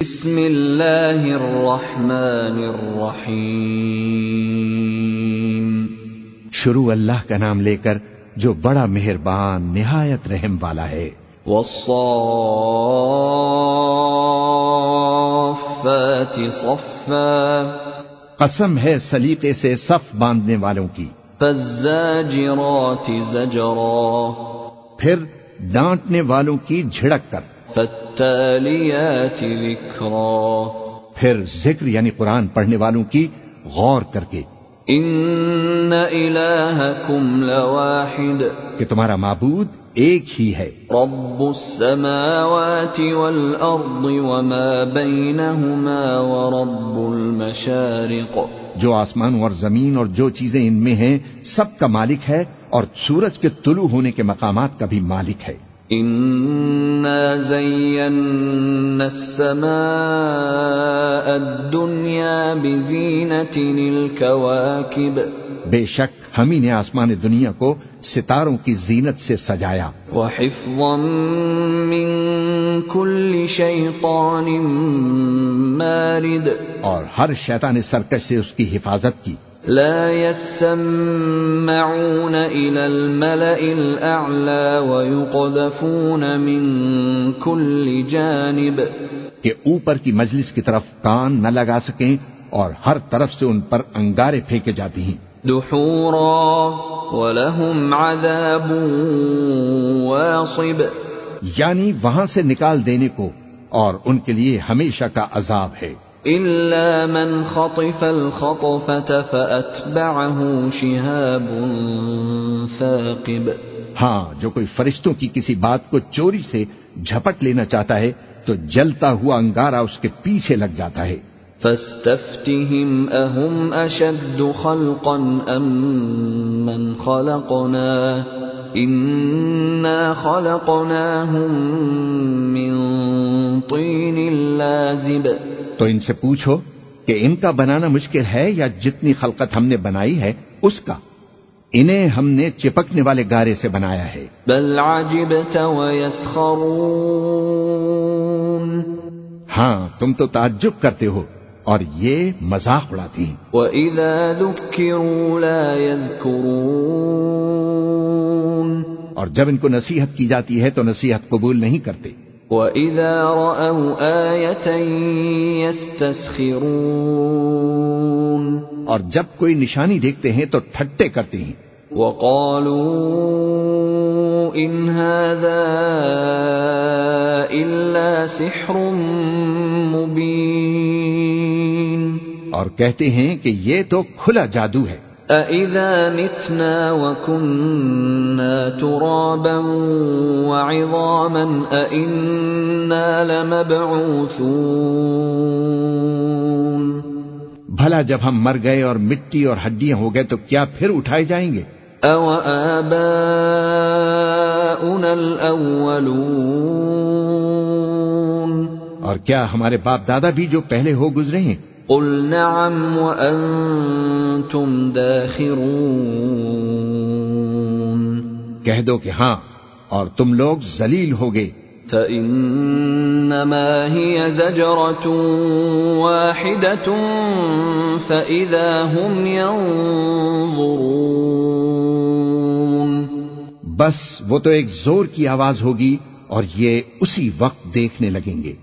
بسم اللہ الرحمن الرحیم۔ شروع اللہ کا نام لے کر جو بڑا مہربان نہایت رحم والا ہے۔ والصافات صفا۔ قسم ہے سلیقے سے صف باندھنے والوں کی۔ فالزاجرات زجرا۔ پھر ڈانٹنے والوں کی جھڑک کر۔ فالتالیات ذکرا پھر ذکر یعنی قرآن پڑھنے والوں کی غور کر کے ان الہکم لواحد کہ تمہارا معبود ایک ہی ہے۔ رب السماوات والارض وما بینہما ورب المشارق جو آسمانوں اور زمین اور جو چیزیں ان میں ہیں سب کا مالک ہے اور سورج کے طلوع ہونے کے مقامات کا بھی مالک ہے۔ انا زینا السماء الدنیا بزینت الكواكب بے شک ہم ہی نے آسمان دنیا کو ستاروں کی زینت سے سجایا۔ وحفظا من كل شیطان مارد اور ہر شیطان سرکش سے اس کی حفاظت کی۔ لا يسمعون إلى الملأ الأعلى ويقذفون من كل جانب. کہ اوپر کی مجلس کی طرف کان نہ لگا سکیں اور ہر طرف سے ان پر انگارے پھینکے جاتی ہیں۔ دحورا ولهم عذاب واصب. یعنی وہاں سے نکال دینے کو اور ان کے لیے ہمیشہ کا عذاب ہے۔ إلا من خطف الخطفة فأتبعه شهاب ثاقب۔ ہاں جو کوئی فرشتوں کی کسی بات کو چوری سے جھپٹ لینا چاہتا ہے تو جلتا ہوا انگارہ اس کے پیچھے لگ جاتا ہے۔ فاستفتهم أهم أشد خلقا أم من خلقنا؟ إنا خلقناهم من تو ان سے پوچھو کہ ان کا بنانا مشکل ہے یا جتنی خلقت ہم نے بنائی ہے اس کا۔ انہیں ہم نے چپکنے والے گارے سے بنایا ہے۔ بل عجبت ويسخرون ہاں تم تو تعجب کرتے ہو اور یہ مذاق اڑاتی ہیں۔ وإذا ذكروا لا يذكرون. اور جب ان کو نصیحت کی جاتی ہے تو نصیحت قبول نہیں کرتے۔ وَإِذَا رَأَوْا آيَةً يَسْتَسْخِرُونَ اور جب کوئی نشانی دیکھتے ہیں تو ٹھٹے کرتے ہیں۔ وَقَالُوا إِنْ هَذَا إِلَّا سِحْرٌ مُبِينٌ اور کہتے ہیں کہ یہ تو کھلا جادو ہے۔ أَإِذَا مِتْنَا وَكُنَّا تُرَابًا وَعِظَامًا أَإِنَّا لَمَبْعُوثُونَ بھلا جب ہم مر گئے اور مٹی اور ہڈیاں ہو گئے تو کیا پھر اٹھائے جائیں گے؟ أَوَآبَاؤُنَا الْأَوَّلُونَ اور کیا ہمارے باپ دادا بھی جو پہلے ہو گزرے ہیں؟ قل نعم وأنتم داخرون کہہ دو کہ ہاں اور تم لوگ ذلیل ہوگے فإنما هي زجرة واحدة فإذا هم ينظرون بس وہ تو ایک زور کی آواز ہوگی اور یہ اسی وقت دیکھنے لگیں گے۔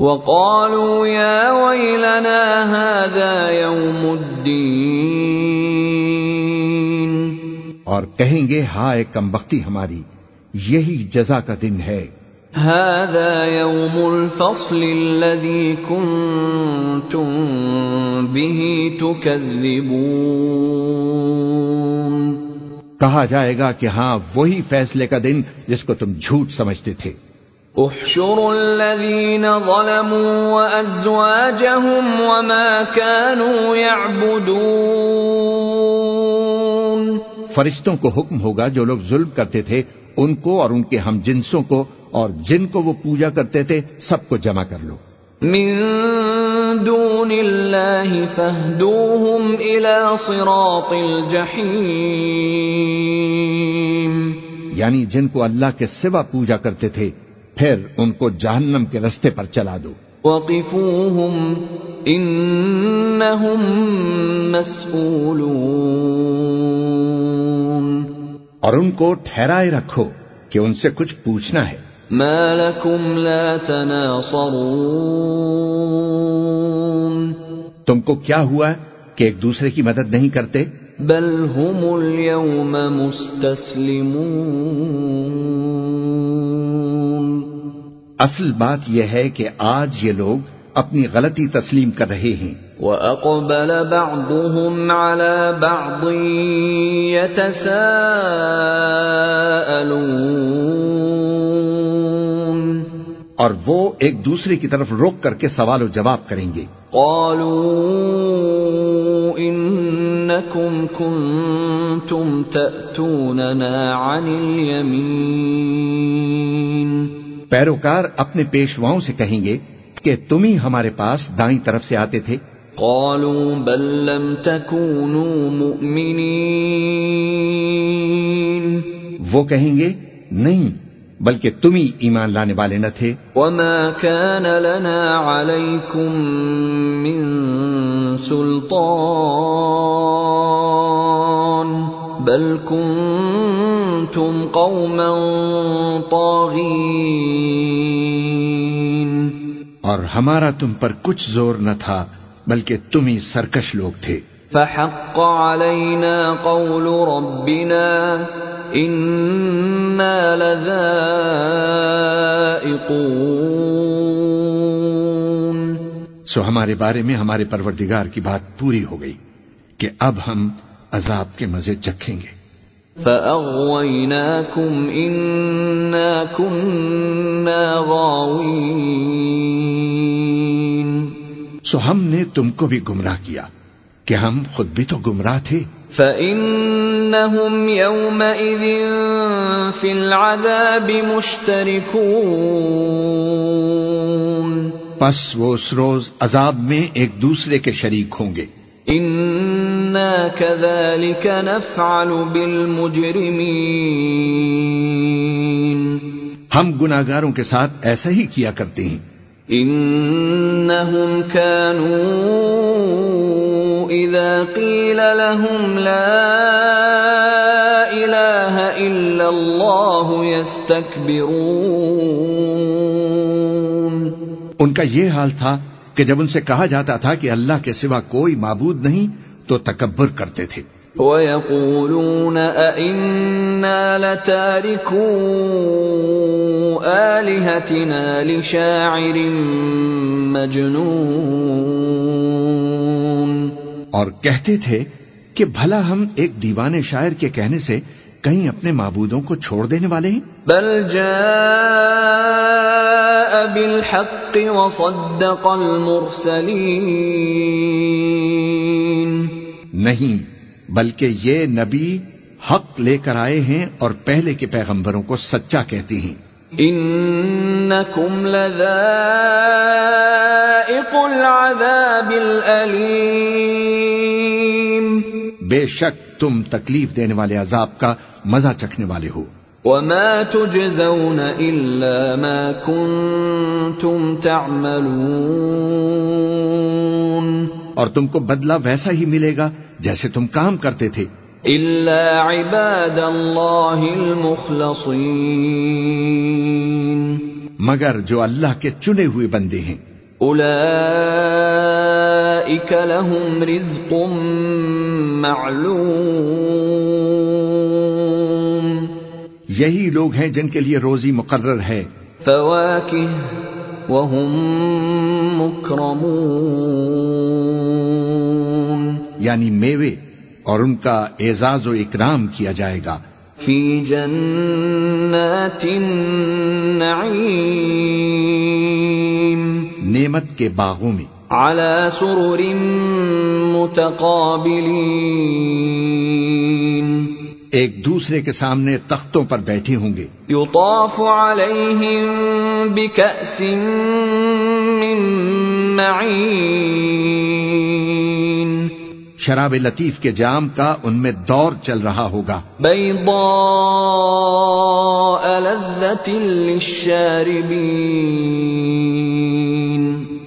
وقالوا يا ويلنا هذا يوم الدين اور کہیں گے ہائے کم بختی ہماری یہی جزا کا دن ہے۔ هذا يوم الفصل الذي كنتم به تكذبون۔ کہا جائے گا کہ ہاں وہی فیصلے کا دن جس کو تم جھوٹ سمجھتے تھے۔ احشروا الذين ظلموا وأزواجهم وما كانوا يعبدون. فرشتوں کو حکم ہوگا جو لوگ ظلم کرتے تھے ان کو اور ان کے ہم جنسوں کو اور جن کو وہ پوجا کرتے تھے سب کو جمع کر لو۔ من دون الله فاهدوهم إلى صراط الجحيم. یعنی جن کو اللہ کے سوا پوجا کرتے تھے پھر ان کو جہنم کے رستے پر چلا دو۔ وقفوهم إنهم مسئولون اور ان کو ٹھہرائے رکھو کہ ان سے کچھ پوچھنا ہے۔ ما لكم لا تناصرون تم کو کیا ہوا کہ ایک دوسرے کی مدد نہیں کرتے؟ بل هم اليوم مستسلمون اصل بات یہ ہے کہ آج یہ لوگ اپنی غلطی تسلیم کر رہے ہیں۔ وَأَقْبَلَ بَعْضُهُمْ عَلَى بَعْضٍ يَتَسَاءَلُونَ۔ اور وہ ایک دوسرے کی طرف روک کر کے سوال و جواب کریں گے۔ قالوا إنكم كنتم تأتوننا عن اليمين۔ پیروکار اپنے پیشواؤں سے کہیں گے کہ تم ہی ہمارے پاس دائیں طرف سے آتے تھے۔ قالوا بل لم تكونوا مؤمنين. وہ کہیں گے نہیں بلکہ تم ہی ایمان لانے والے نہ تھے۔ وما كان لنا عليكم من سلطان. بل كنتم قوما طاغين. اور ہمارا تم پر کچھ زور نہ تھا بلکہ تم ہی سرکش لوگ تھے۔ فحق علينا قول ربنا إنا لذائقون. سو ہمارے بارے میں ہمارے پروردگار کی بات پوری ہو گئی کہ اب ہم عذاب کے مزے چکھیں گے۔ فأغويناكم إنا كنا غاوين۔ سو ہم نے تم کو بھی گمراہ کیا کہ ہم خود بھی تو گمراہ تھے۔ فإنهم يومئذ في العذاب مشتركون۔ پس وہ اس روز عذاب میں ایک دوسرے کے شریک ہوں گے۔ كذلك نفعل بالمجرمين ہم گناہگاروں کے ساتھ ایسا ہی کیا کرتے ہیں۔ إنهم كانوا إذا قيل لهم لا إله إلا الله يستكبرون ان کا یہ حال تھا کہ جب ان سے کہا جاتا تھا کہ اللہ کے سوا کوئی معبود نہیں تو تکبر کرتے تھے۔ ويقولون أئنا لتاركو آلهتنا لشاعر مجنون۔ اور کہتے تھے کہ بھلا ہم ایک دیوانے شاعر کے کہنے سے کہیں اپنے معبودوں کو چھوڑ دینے والے ہیں۔ بل جاء بالحق وصدق المرسلين۔ نہیں بلکہ یہ نبی حق لے کر آئے ہیں اور پہلے کے پیغمبروں کو سچا کہتے ہیں۔ إنكم لذائق العذاب الأليم بے شک تم تکلیف دینے والے عذاب کا مزہ چکھنے والے ہو۔ وما تجزون إلا ما كنتم تعملون۔ اور تم کو بدلہ ویسا ہی ملے گا جیسے تم کام کرتے تھے۔ إلا عباد الله المخلصين۔ مگر جو اللہ کے چنے ہوئے بندے ہیں۔ أولئك لهم رزق معلوم۔ یہی لوگ ہیں جن کے لیے روزی مقرر ہے۔ فواكه وهم مكرمون یعنی میوے اور ان کا اعزاز و اکرام کیا جائے گا۔ في جنات النعيم نعمت کے باغوں میں۔ على سرر متقابلين ایک دوسرے کے سامنے تختوں پر بیٹھے ہوں گے۔ يطاف عليهم بكأس من معين شراب لطیف کے جام کا ان میں دور چل رہا ہوگا۔ بيضاء لذة للشاربين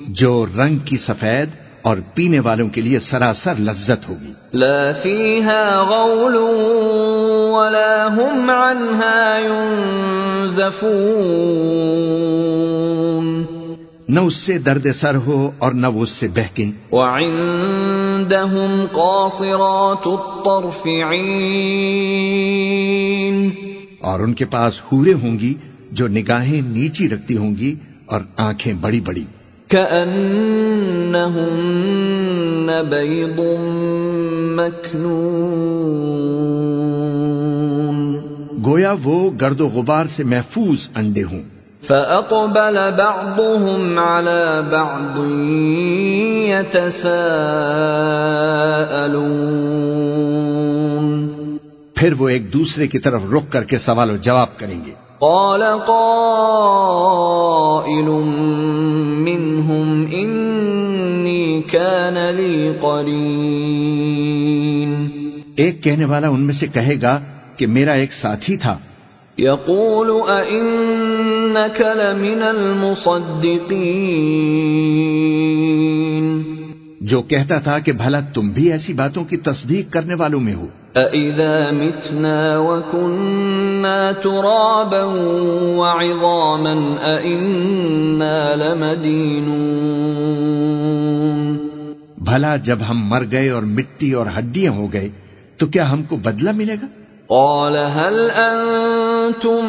جو رنگ کی سفید اور پینے والوں کے لیے سراسر لذت ہوگی۔ لا فيها غول ولا هم عنها ينزفون نہ اس سے درد سر ہو اور نہ وہ اس سے بہکیں۔ وعندهم قاصرات الطرف اور ان کے پاس حورے ہوں گی جو نگاہیں نیچی رکھتی ہوں گی اور آنکھیں بڑی بڑی۔ كأنهن بيض مكنون. گویا وہ گرد و غبار سے محفوظ انڈے ہوں۔ فأقبل بعضهم على بعض يتساءلون. پھر وہ ایک دوسرے کی طرف رک کر کے سوال و جواب کریں گے۔ قال قائل منهم إني كان لي قرين. ایک کہنے والا ان میں سے کہے گا کہ میرا ایک ساتھی تھا۔ يقول أئنك لمن المصدقين جو کہتا تھا کہ بھلا تم بھی ایسی باتوں کی تصدیق کرنے والوں میں ہو۔ أَإِذَا مِتْنَا وَكُنَّا تُرَابًا وَعِظَامًا أَإِنَّا لَمَدِينُونَ بھلا جب ہم مر گئے اور مٹی اور ہڈیاں ہو گئے تو کیا ہم کو بدلہ ملے گا؟ قال هل أنتم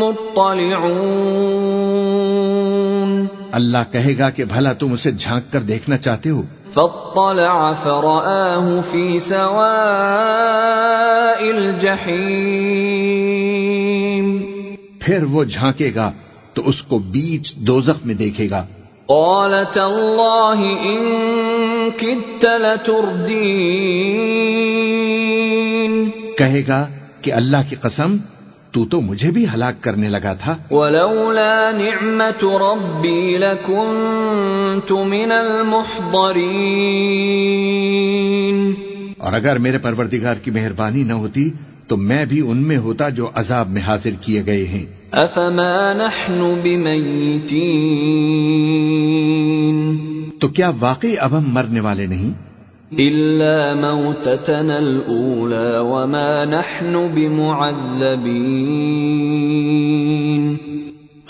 مطلعون اللہ کہے گا کہ بھلا تم اسے جھانک کر دیکھنا چاہتے ہو۔ فاطلع فرآه في سواء الجحيم۔ پھر وہ جھانکے گا تو اس کو بیچ دوزخ میں دیکھے گا۔ قال تالله إن كدت لتردين کہے گا کہ اللہ کی قسم تو تو مجھے بھی ہلاک کرنے لگا تھا۔ ولولا نعمة ربي لكنت من المحضرين۔ اور اگر میرے پروردگار کی مہربانی نہ ہوتی تو میں بھی ان میں ہوتا جو عذاب میں حاضر کیے گئے ہیں۔ أفما نحن بميتين۔ تو کیا واقعی اب ہم مرنے والے نہیں؟ إلا موتتنا الأولى وما نحن بمعذبين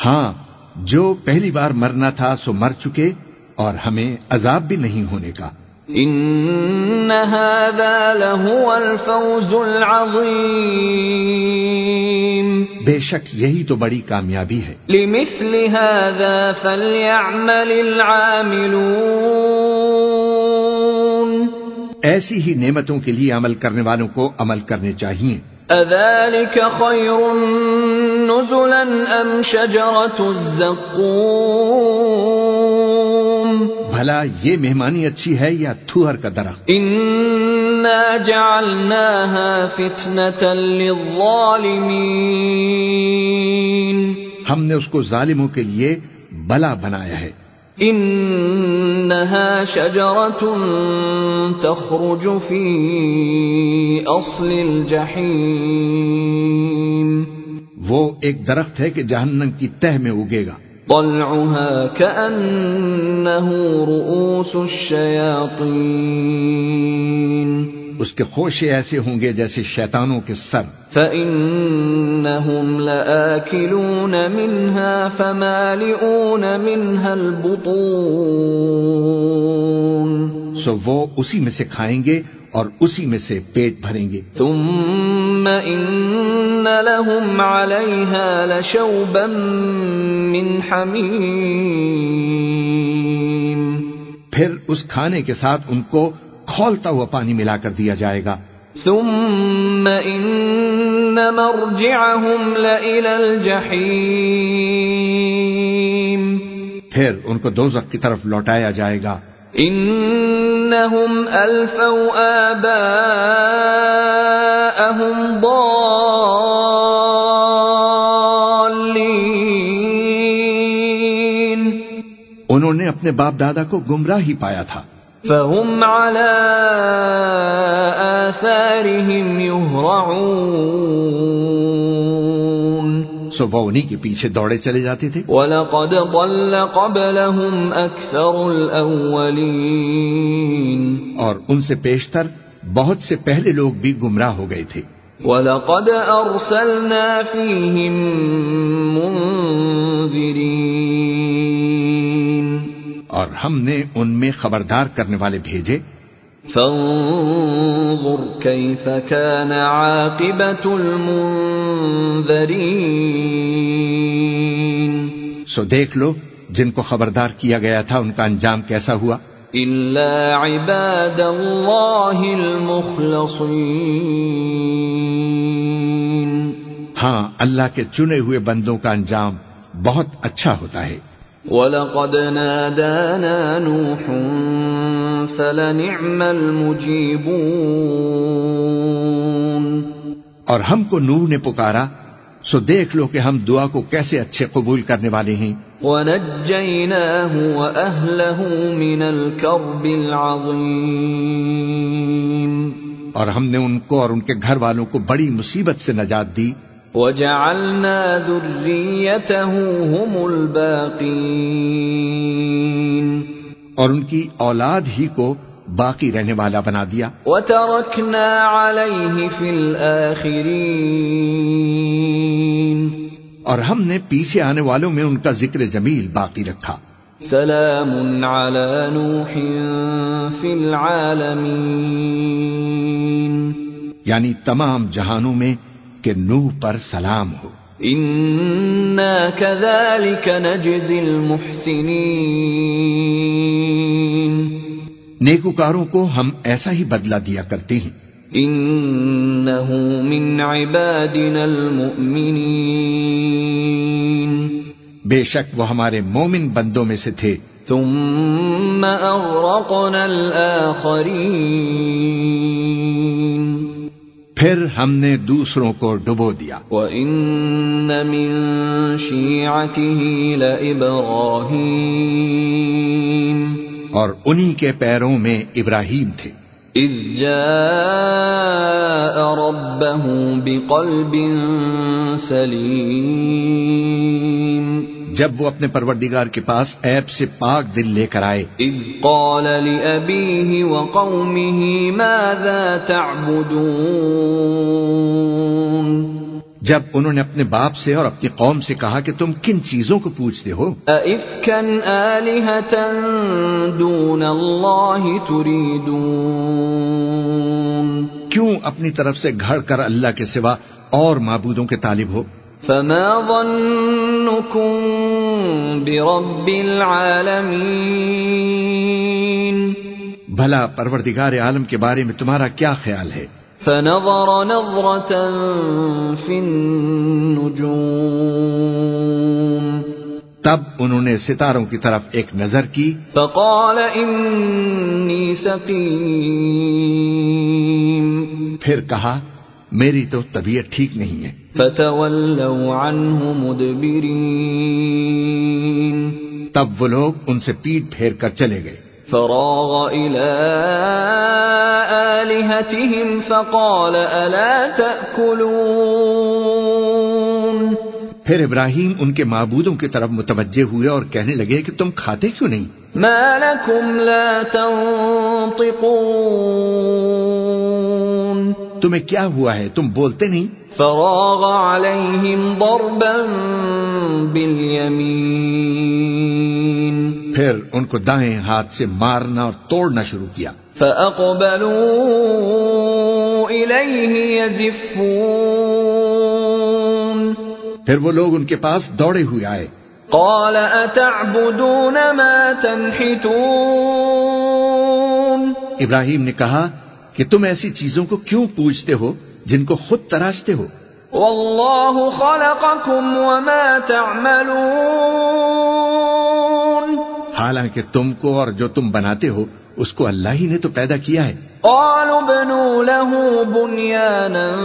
ہاں جو پہلی بار مرنا تھا سو مر چکے اور ہمیں عذاب بھی نہیں ہونے کا۔ إن هذا لهو الفوز العظيم بے شک یہی تو بڑی کامیابی ہے۔ لمثل هذا فليعمل العاملون ایسی ہی نعمتوں کے لیے عمل کرنے والوں کو عمل کرنے چاہیے۔ أذلك خير نزلا أم شجرة الزقوم بھلا یہ مہمانی اچھی ہے یا تھوہر کا درخت؟ إنا جعلناها فتنة للظالمين ہم نے اس کو ظالموں کے لیے بلا بنایا ہے۔ إنها شجرة تخرج في أصل الجحيم. وہ ایک درخت ہے کہ جہنم کی تہ میں اگے گا۔ طلعها كأنه رؤوس الشياطين. اس کے خوشے ایسے ہوں گے جیسے شیطانوں کے سر۔ فإنهم لآكلون منها فمالئون منها البطون۔ سو وہ اسی میں سے کھائیں گے اور اسی میں سے پیٹ بھریں گے۔ ثم إن لهم عليها لشوبا من حميم۔ پھر اس کھانے کے ساتھ ان کو کھولتا ہوا پانی ملا کر دیا جائے گا۔ ثم إن مرجعهم لإلى الجحيم پھر ان کو دوزخ کی طرف لوٹایا جائے گا۔ إنهم ألفوا آباءهم ضالين انہوں نے اپنے باپ دادا کو گمراہ ہی پایا تھا۔ فهم على آثارهم يهرعون سو وہ انہی کے پیچھے دوڑے چلے جاتے تھے؟ وَلَقَدْ ضَلَّ قَبْلَهُمْ أَكْثَرُ الْأَوَّلِينَ اور ان سے پیشتر بہت سے پہلے لوگ بھی گمراہ ہو گئے تھے۔ وَلَقَدْ أَرْسَلْنَا فِيهِمْ مُنذِرِينَ اور ہم نے ان میں خبردار کرنے والے بھیجے۔ فانظر كيف كان عاقبة المنذرين سو دیکھ لو جن کو خبردار کیا گیا تھا ان کا انجام کیسا ہوا؟ إلا عباد الله المخلصين۔ ہاں اللہ کے چنے ہوئے بندوں کا انجام بہت اچھا ہوتا ہے۔ وَلَقَدْ نَادَانَا نُوحٌ فَلَنِعْمَ الْمُجِيبُونَ اور ہم کو نوح نے پکارا سو دیکھ لو کہ ہم دعا کو کیسے اچھے قبول کرنے والے ہیں۔ وَنَجَّيْنَاهُ وَأَهْلَهُ مِنَ الْكَرْبِ الْعَظِيمِ اور ہم نے ان کو اور ان کے گھر والوں کو بڑی مصیبت سے نجات دی۔ وَجَعَلْنَا ذُرِّيَّتَهُ هُمُ الْبَاقِينَ. اور ان کی اولاد ہی کو باقی رہنے والا بنا دیا۔ وَتَرَكْنَا عَلَيْهِ فِي الْآخِرِينَ. اور ہم نے پیچھے آنے والوں میں ان کا ذکر جمیل باقی رکھا۔ سلام على نوح في العالمين. یعنی تمام جہانوں میں کہ نوح پر سلام ہو۔ إنا كذلك نجزي المحسنين نیکوکاروں کو ہم ایسا ہی بدلہ دیا کرتے ہیں۔ إنه من عبادنا المؤمنين بے شک وہ ہمارے مومن بندوں میں سے تھے۔ ثم أغرقنا الآخرين۔ پھر ہم نے دوسروں کو ڈبو دیا۔ وَإِنَّ مِن شِيعَتِهِ لَإِبْرَاهِيمَ۔ اور انہی کے پیروں میں ابراہیم تھے۔ إِذْ جَاءَ رَبَّهُ بِقَلْبٍ سَلِيمٍ۔ جب وہ اپنے پروردگار کے پاس عیب سے پاک دل لے کر آئے۔ قَالَ لِأَبِيهِ وَقَوْمِهِ مَاذَا تَعْبُدُونَ؟ جب انہوں نے اپنے باپ سے اور اپنی قوم سے کہا کہ تم کن چیزوں کو پوچھتے ہو؟ أَئِفْكًا آلِهَةً دُونَ اللَّهِ تُرِيدُونَ؟ کیوں اپنی طرف سے گھڑ کر اللہ کے سوا اور معبودوں کے طالب ہو؟ فما ظنكم برب العالمين بھلا پروردگار عالم کے بارے میں تمہارا کیا خیال ہے؟ فنظر نظرة في النجوم تب انہوں نے ستاروں کی طرف ایک نظر کی۔ فقال إني سقيم پھر کہا میری تو طبیعت ٹھیک نہیں ہے۔ فتولوا عنه مدبرين تب وہ لوگ ان سے پیٹ پھیر کر چلے گئے۔ فراغ إلى آلهتهم فقال ألا تأكلون پھر ابراہیم ان کے معبودوں کی طرف متوجہ ہوئے اور کہنے لگے کہ تم کھاتے کیوں نہیں؟ ما لكم لا تنطقون۔ تمہیں کیا ہوا ہے؟ تم بولتے نہیں؟ فراغ عليهم ضربا باليمين پھر ان کو دائیں ہاتھ سے مارنا اور توڑنا شروع کیا۔ فأقبلوا إليه يزفون۔ پھر وہ لوگ ان کے پاس دوڑے ہوئے آئے۔ قال أتعبدون ما تنحتون؟ ابراہیم نے کہا کہ تم ایسی چیزوں کو کیوں پوچھتے ہو جن کو خود تراشتے ہو؟ والله خلقكم وما تعملون۔ حالانکہ تم کو اور جو تم بناتے ہو اس کو اللہ ہی نے تو پیدا کیا ہے۔ قالوا ابنوا له بنيانا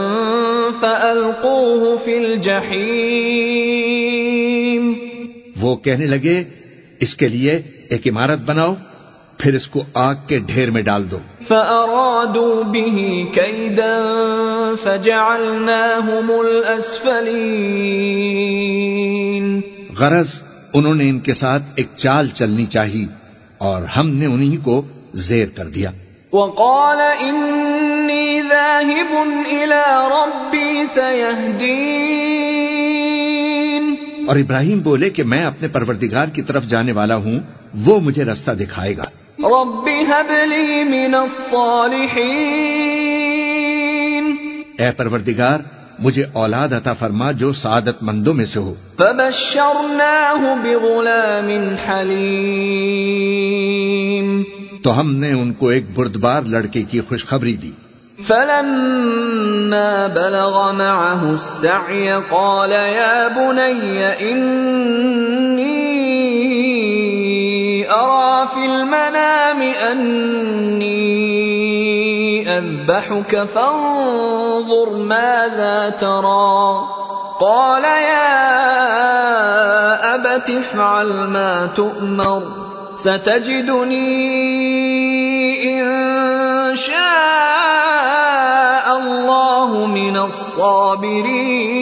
فألقوه في الجحيم۔ وہ کہنے لگے اس کے لیے ایک عمارت بناؤ۔ پھر اس کو آگ کے ڈھیر میں ڈال دو۔ فأرادوا به كيدا فجعلناهم الأسفلين غرض انہوں نے ان کے ساتھ ایک چال چلنی چاہی اور ہم نے انہی کو زیر کر دیا۔ وقال إني ذاهب إلى ربي سيهدين اور ابراہیم بولے کہ میں اپنے پروردگار کی طرف جانے والا ہوں وہ مجھے رستہ دکھائے گا۔ رب هب لي من الصالحين اے پروردگار مجھے اولاد عطا فرما جو سعادت مندوں میں سے ہو۔ فبشرناه بغلام حليم تو ہم نے ان کو ایک بردبار لڑکے کی خوشخبری دی۔ فلما بلغ معه السعي قال يا بني إني أرى في المنام أني أذبحك فانظر ماذا ترى. قال يا أبت افعل ما تؤمر، ستجدني إن شاء الله من الصابرين.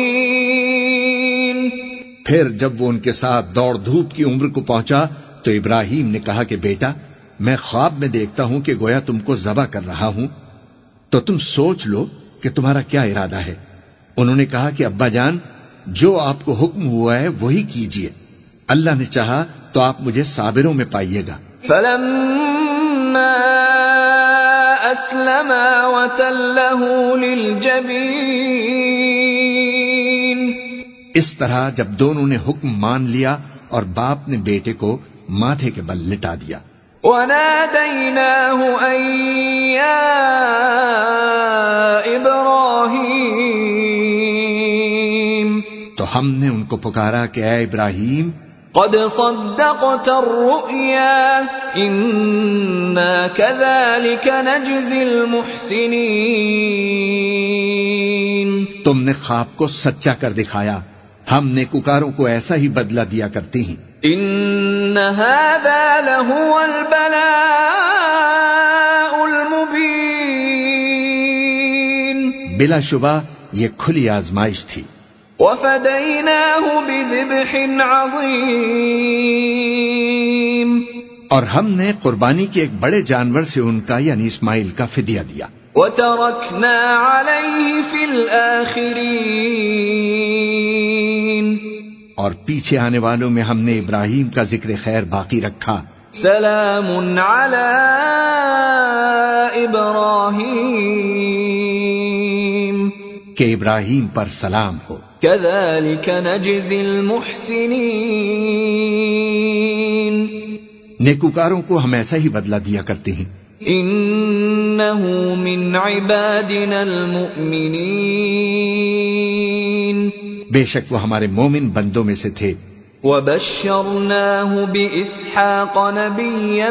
پھر جب وہ ان کے ساتھ دوڑ دھوپ کی عمر کو پہنچا تو ابراہیم نے کہا کہ بیٹا میں خواب میں دیکھتا ہوں کہ گویا تم کو ذبح کر رہا ہوں۔ تو تم سوچ لو کہ تمہارا کیا ارادہ ہے۔ انہوں نے کہا کہ ابا جان جو آپ کو حکم ہوا ہے وہی کیجیے۔ اللہ نے چاہا تو آپ مجھے صابروں میں پائیے گا۔ فلما وتله للجبين اس طرح جب دونوں نے حکم مان لیا اور باپ نے بیٹے کو ماتھے کے بل لٹا دیا۔ وناديناه أن يا إبراهيم۔ تو ہم نے ان کو پکارا کہ اے ابراہیم قد صدقت الرؤيا إنا كذلك نجزي المحسنين۔ تم نے خواب کو سچا کر دکھایا۔ ہم نے ککاروں کو ایسا ہی بدلہ دیا کرتے ہیں۔ إن هذا لهو البلاء المبين بلا شبہ یہ کھلی آزمائش تھی۔ وفديناه بذبح عظيم اور ہم نے قربانی کے ایک بڑے جانور سے ان کا یعنی اسماعیل کا فدیہ دیا۔ وتركنا عليه في الآخرين اور پیچھے آنے والوں میں ہم نے ابراہیم کا ذکر خیر باقی رکھا۔ سلام على إبراهيم کہ ابراہیم پر سلام ہو۔ كذلك نجزي المحسنين نیکوکاروں کو ہم ایسا ہی بدلہ دیا کرتے ہیں۔ إنه من عبادنا المؤمنين بے شک وہ ہمارے مومن بندوں میں سے تھے۔ وبشرناه بإسحاق نبيا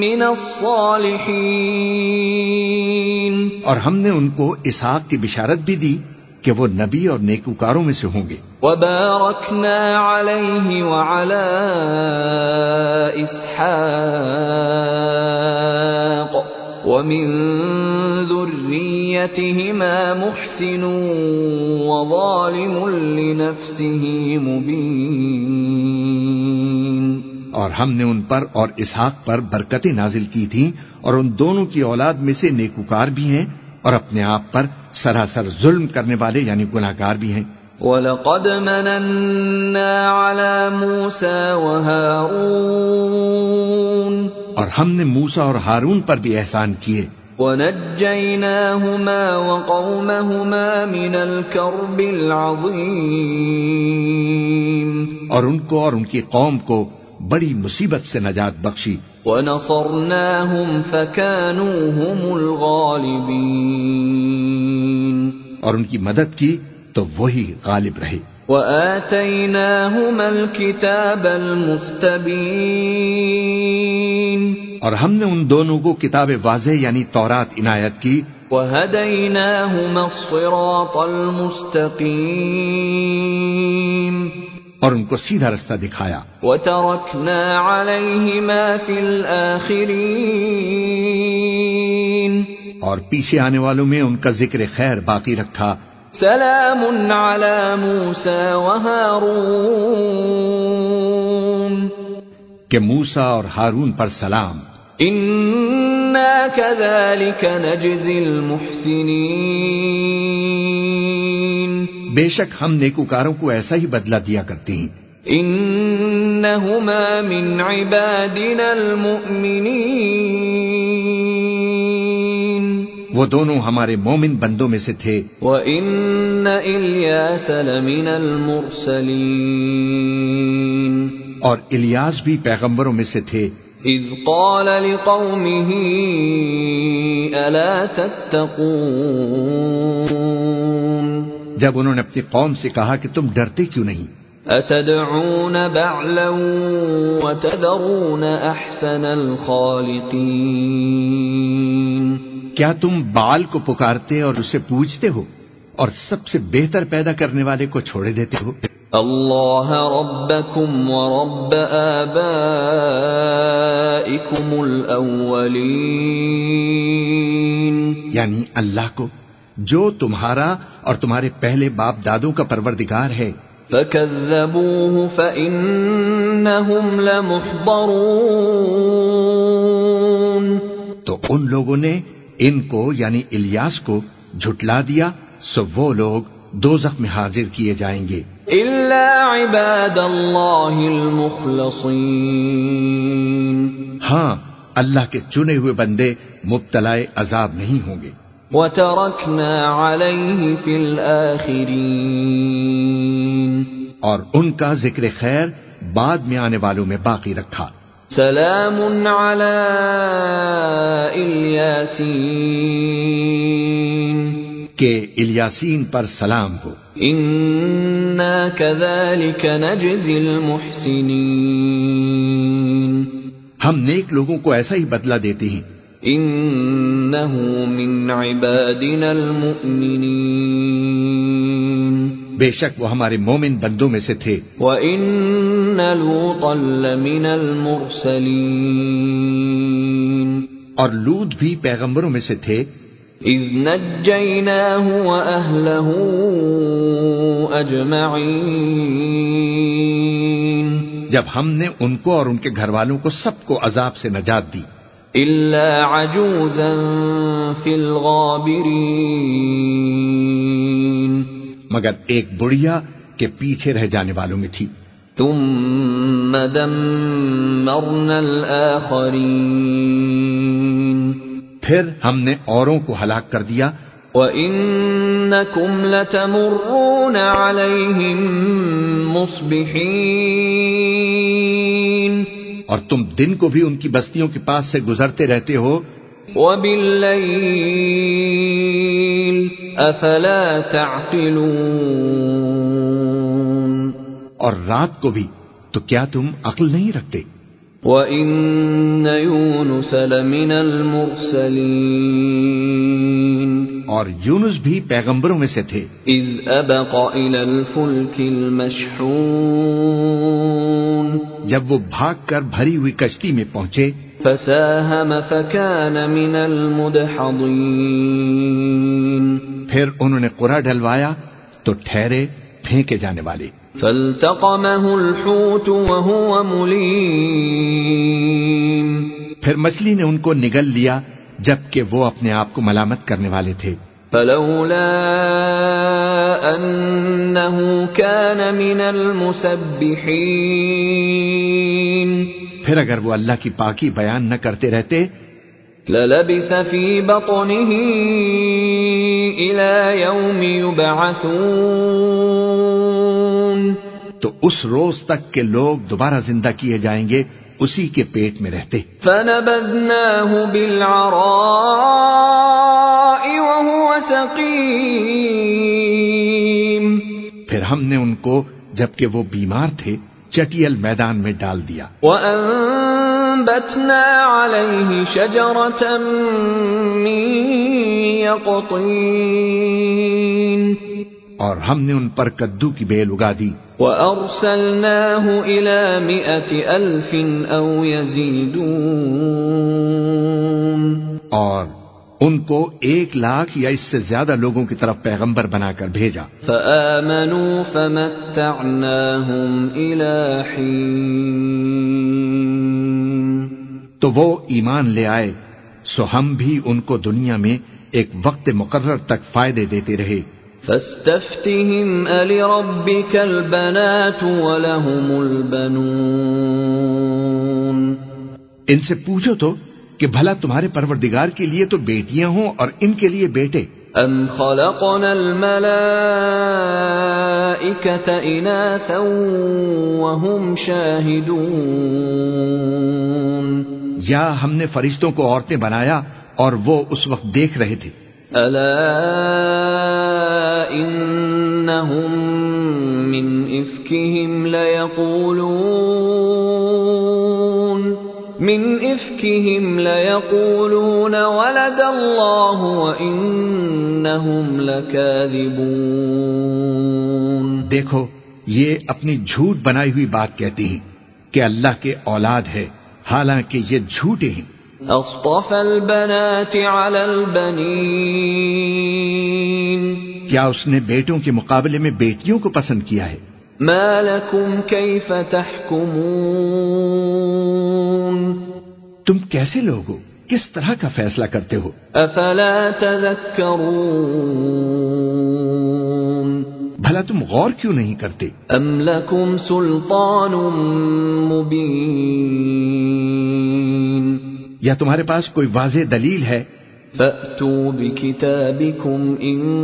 من الصالحين۔ اور ہم نے ان کو اسحاق کی بشارت بھی دی کہ وہ نبی اور نیکوکاروں میں سے ہوں گے۔ وباركنا عليه وعلى إسحاق۔ ومن ذريتهما محسن وظالم لنفسه مبين. اور ہم نے ان پر اور اسحاق پر برکتیں نازل کی تھیں اور ان دونوں کی اولاد میں سے نیکوکار بھی ہیں اور اپنے آپ پر سراسر ظلم کرنے والے یعنی گناہگار بھی ہیں۔ وَلَقَدْ مَنَنَّا عَلَى مُوسَى وَهَارُونَ اور ہم نے موسا اور ہارون پر بھی احسان کیے۔ وَنَجَّيْنَاهُمَا وَقَوْمَهُمَا مِنَ الْكَرْبِ الْعَظِيمِ اور ان کو اور ان کی قوم کو بڑی مصیبت سے نجات بخشی۔ وَنَصَرْنَاهُمْ فَكَانُوا هُمُ الْغَالِبِينَ اور ان کی مدد کی تو وہی غالب رہے۔ وَآتَيْنَاهُمَا الْكِتَابَ الْمُسْتَبِينَ اور ہم نے ان دونوں کو کتاب واضح یعنی تورات عنایت کی۔ وَهَدَيْنَاهُمَا الصِّرَاطَ الْمُسْتَقِيمَ۔ اور ان کو سیدھا رستہ دکھایا۔ وتركنا عليهما في الآخرين۔ اور پیچھے آنے والوں میں ان کا ذکر خیر باقی رکھا۔ سلام على موسى وهارون۔ کہ موسا اور ہارون پر سلام۔ إنا كذلك نجزي المحسنين۔ بے شک ہم نیکوکاروں کو ایسا ہی بدلہ دیا کرتے ہیں۔ إنهما من عبادنا المؤمنين۔ وہ دونوں ہمارے مومن بندوں میں سے تھے۔ وَإِنَّ إِلْيَاسَ لَمِنَ الْمُرْسَلِينَ۔ اور الیاس بھی پیغمبروں میں سے تھے۔ إِذْ قَالَ لِقَوْمِهِ أَلَا تَتَّقُونَ؟ جب انہوں نے اپنی قوم سے کہا کہ تم ڈرتے کیوں نہیں؟ أَتَدْعُونَ بَعْلًا وَتَذَرُونَ أَحْسَنَ الْخَالِقِينَ کیا تم بال کو پکارتے اور اسے پوجتے ہو؟ اور سب سے بہتر پیدا کرنے والے کو چھوڑے دیتے ہو۔ الله ربكم ورب آبائكم الأولين یعنی اللہ کو جو تمہارا اور تمہارے پہلے باپ دادوں کا پروردگار ہے۔ فكذبوه فإنهم لمحضرون۔ تو ان لوگوں نے ان کو یعنی الیاس کو جھٹلا دیا سو وہ لوگ دو میں حاضر کیے جائیں گے۔ إلا عباد الله المخلصين۔ ہاں اللہ کے چنے ہوئے بندے مبتلا عذاب نہیں ہوں گے۔ وتركنا عليه في الآخرين۔ اور ان کا ذکر خیر بعد میں آنے والوں میں باقی رکھا۔ سلام على الياسين کہ الیاسین پر سلام ہو۔ إنا كذلك نجزي المحسنين۔ ہم نیک لوگوں کو ایسا ہی بدلہ دیتے ہیں۔ إنه من عبادنا المؤمنين۔ بے شک وہ ہمارے مومن بندوں میں سے تھے۔ وَإِنَّ لُوطًا لَّمِنَ الْمُرْسَلِينَ۔ اور لود بھی پیغمبروں میں سے تھے۔ إِذْ نَجَّيْنَاهُ وَأَهْلَهُ أَجْمَعِينَ جب ہم نے ان کو اور ان کے گھر والوں کو سب کو عذاب سے نجات دی۔ إِلَّا عَجُوزًا فِي الْغَابِرِينَ مگر ایک بڑھیا کے پیچھے رہ جانے والوں میں تھی۔ ثُمَّ دَمَّرْنَا الْآخَرِينَ پھر ہم نے اوروں کو ہلاک کر دیا۔ وَإِنَّكُمْ لَتَمُرُّونَ عَلَيْهِمْ مُصْبِحِينَ۔ اور تم دن کو بھی ان کی بستیوں کے پاس سے گزرتے رہتے ہو۔ وَبِاللَّيْلِ أَفَلَا تَعْقِلُونَ۔ اور رات کو بھی تو کیا تم عقل نہیں رکھتے؟ وَإِنَّ يُونُسَ لَمِنَ الْمُرْسَلِينَ اور یونس بھی پیغمبروں میں سے تھے۔ إِذْ أَبَقَ إِلَى الْفُلْكِ الْمَشْحُونَ جب وہ بھاگ کر بھری ہوئی کشتی میں پہنچے۔ فساهم فكان من المدحضين پھر انہوں نے قرا ڈلوایا تو ٹھہرے پھینکے جانے والے۔ فالتقمه الحوت وهو مليم۔ پھر مچھلی نے ان کو نگل لیا جبکہ وہ اپنے آپ کو ملامت کرنے والے تھے۔ فلولا أنه كان من المسبحين پھر اگر وہ اللہ کی پاکی بیان نہ کرتے رہتے للبث في بطنه إلى يوم يبعثون تو اس روز تک کہ لوگ دوبارہ زندہ کیے جائیں گے اسی کے پیٹ میں رہتے۔ فنبذناه بالعراء وهو سقيم۔ پھر ہم نے ان کو جبکہ وہ بیمار تھے چٹیل میدان میں ڈال دیا۔ وأنبتنا عليه شجرة من يقطين۔ اور ہم نے ان پر کدو کی بیل اگا دی۔ وَأَرْسَلْنَاهُ إِلَى مِئَةِ أَلْفٍ أَوْ يَزِيدُونَ اور ان کو ایک لاکھ یا اس سے زیادہ لوگوں کی طرف پیغمبر بنا کر بھیجا۔ فَآمَنُوا فَمَتَّعْنَاهُمْ إِلَى حِينٍ۔ تو وہ ایمان لے آئے سو ہم بھی ان کو دنیا میں ایک وقت مقرر تک فائدے دیتے رہے۔ فاستفتهم ألربك البنات ولهم البنون ان سے پوچھو تو کہ بھلا تمہارے پروردگار کے لیے تو بیٹیاں ہوں اور ان کے لیے بیٹے۔ ام خلقنا الملائكة اناثا وهم شاهدون یا ہم نے فرشتوں کو عورتیں بنایا اور وہ اس وقت دیکھ رہے تھے۔ ألا إنهم من إفكهم ليقولون من إفكهم ليقولون ولد الله وإنهم لكاذبون دیکھو، یہ اپنی جھوٹ بنائی ہوئی بات کہتی ہیں کہ اللہ کے اولاد ہے حالانکہ یہ جھوٹے ہیں۔ اصطفى البنات على البنين کیا اس نے بیٹوں کے مقابلے میں بیٹیوں کو پسند کیا ہے؟ ما لكم كيف تحكمون تم کیسے لوگ ہو؟ کس طرح کا فیصلہ کرتے ہو؟ افلا تذكرون بھلا تم غور کیوں نہیں کرتے؟ ام لكم سلطان مبين یا تمہارے پاس کوئی واضح دلیل ہے؟ فَأْتُوا بِكِتَابِكُمْ إِن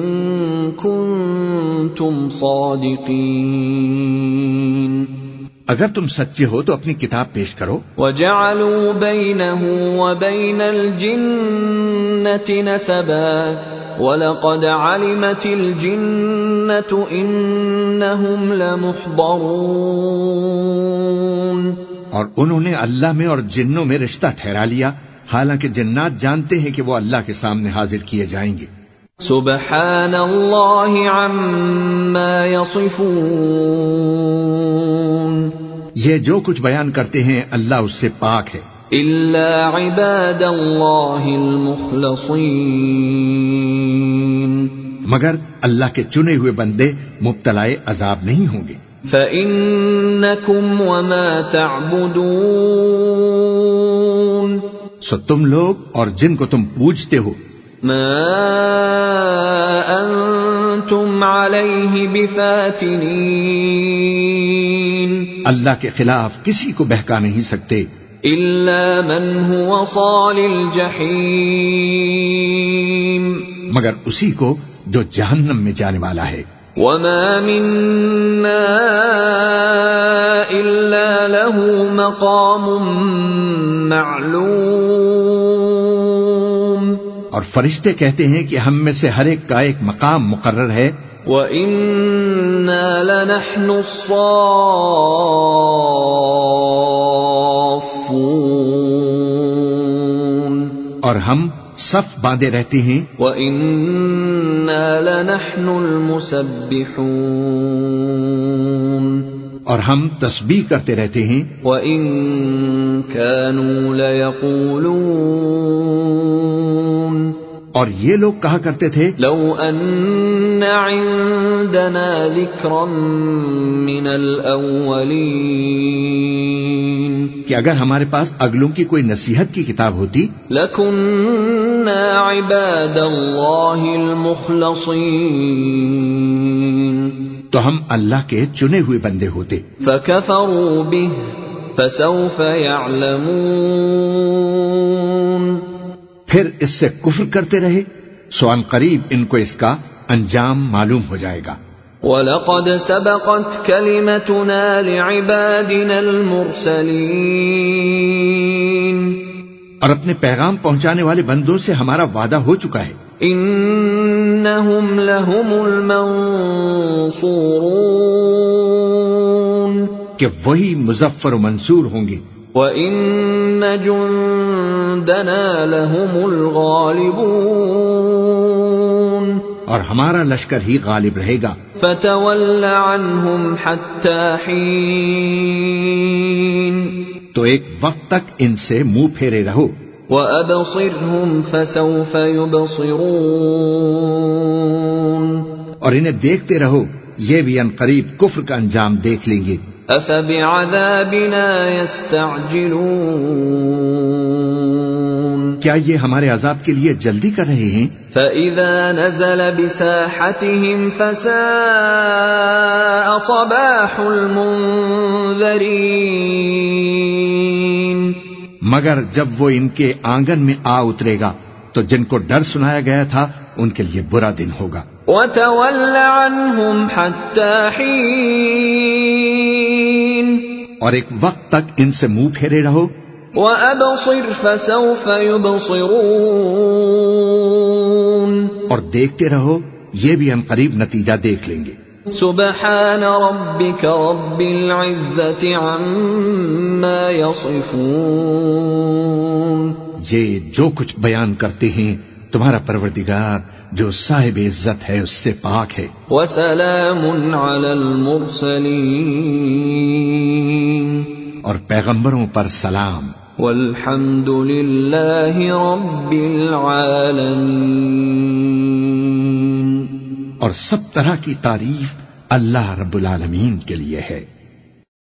كُنتُمْ صَادِقِينَ. اگر تم سچے ہو تو اپنی کتاب پیش کرو۔ وَجَعَلُوا بَيْنَهُ وَبَيْنَ الْجِنَّةِ نَسَبًا. وَلَقَدْ عَلِمَتِ الْجِنَّةُ إِنَّهُمْ لَمُحْضَرُونَ. اور انہوں نے اللہ میں اور جنوں میں رشتہ ٹھہرا لیا۔ حالانکہ جنات جانتے ہیں کہ وہ اللہ کے سامنے حاضر کیے جائیں گے۔ سبحان اللہ عما يصفون یہ جو کچھ بیان کرتے ہیں اللہ اس سے پاک ہے۔ الا عباد اللہ المخلصین۔ مگر اللہ کے چنے ہوئے بندے مبتلا عذاب نہیں ہوں گے۔ فَإِنَّكُمْ وَمَا تَعْبُدُونَ سو تم لوگ اور جن کو تم پوجتے ہو۔ ما انتم علیہ بفاتنین اللہ کے خلاف کسی کو بہکا نہیں سکتے۔ الا من هو صال الجحیم مگر اسی کو جو جہنم میں جانے والا ہے۔ وما منا الا له مقام معلوم اور فرشتے کہتے ہیں کہ ہم میں سے ہر ایک کا ایک مقام مقرر ہے۔ وَإِنَّا لَنَحْنُ الصَّافُّونَ اور ہم صف باندھے رہتے ہیں۔ وَإِنَّا لَنَحْنُ الْمُسَبِّحُونَ اور ہم تسبیح کرتے رہتے ہیں۔ وَإِن كَانُوا لَيَقُولُونَ اور یہ لوگ کہا کرتے تھے لو ان عندنا ذکرا من الاولین کہ اگر ہمارے پاس اگلوں کی کوئی نصیحت کی کتاب ہوتی۔ لکنا عباد اللہ المخلصین تو ہم اللہ کے چنے ہوئے بندے ہوتے۔ فکفروا به فسوف يعلمون۔ پھر اس سے کفر کرتے رہے۔ سو ان قریب ان کو اس کا انجام معلوم ہو جائے گا۔ وَلَقَدْ سَبَقَتْ كَلِمَتُنَا لِعِبَادِنَا الْمُرْسَلِينَ. اور اپنے پیغام پہنچانے والے بندوں سے ہمارا وعدہ ہو چکا ہے۔ إِنَّهُمْ لَهُمُ الْمَنصُورُونَ۔ کہ وہی مظفر و منصور ہوں گے۔ وَإِنَّ جُندَنَا لَهُمُ الْغَالِبُونَ۔ اور ہمارا لشکر ہی غالب رہے گا۔ فتول عنهم حتى حين تو ایک وقت تک ان سے منہ پھیرے رہو۔ وأبصرهم فسوف يبصرون۔ اور انہیں دیکھتے رہو یہ بھی ان قریب کفر کا انجام دیکھ لیں گے۔ أفبعذابنا يستعجلون۔ کیا یہ ہمارے عذاب کے لیے جلدی کر رہے ہیں؟ فإذا نزل بساحتهم فساء صباح المنذرين۔ مگر جب وہ ان کے آنگن میں آ اترے گا تو جن کو ڈر سنایا گیا تھا ان کے لیے برا دن ہوگا۔ وتول عنهم حتى حين۔ اور ایک وقت تک ان سے منہ پھیرے رہو۔ وأبصر فسوف يبصرون اور دیکھتے رہو یہ بھی ہم قریب نتیجہ دیکھ لیں گے۔ سبحان ربك رب العزة عما يصفون یہ جو کچھ بیان کرتے ہیں تمہارا پروردگار جو صاحب عزت ہے اس سے پاک ہے۔ وسلام على المرسلين اور پیغمبروں پر سلام۔ والحمد لله رب العالمين اور سب طرح کی تعریف اللہ رب العالمین کے لیے ہے۔